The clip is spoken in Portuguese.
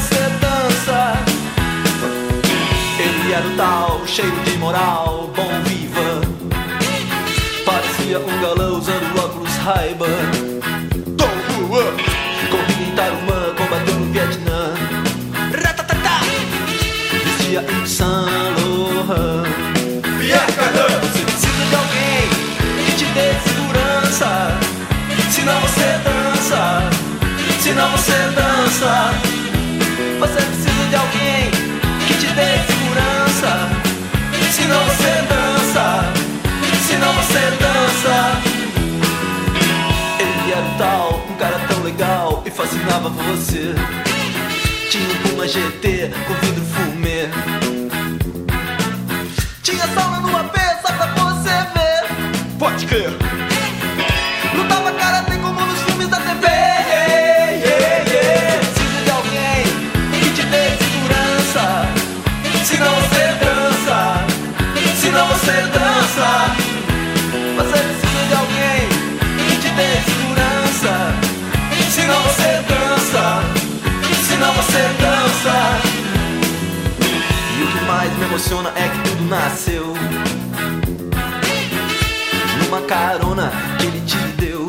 você dança. Ele era o tal, cheio de moral, bom viva. Parecia um galã usando óculos raiba. Dom Juan, corria em Tarumã, combateu no Vietnã. Ratatatá, vestia em Saint Laurent. Pierre Cardin, você precisa de alguém que te dê segurança. Senão você dança, senão você dança. Você precisa de alguém que te dê segurança. Senão você dança. Senão você dança. Ele era o tal, um cara tão legal e fascinava você. Tinha um Puma GT com vidro fumê. Tinha sauna no AP só pra você ver. Pode crer. Emociona é que tudo nasceu numa carona que ele te deu.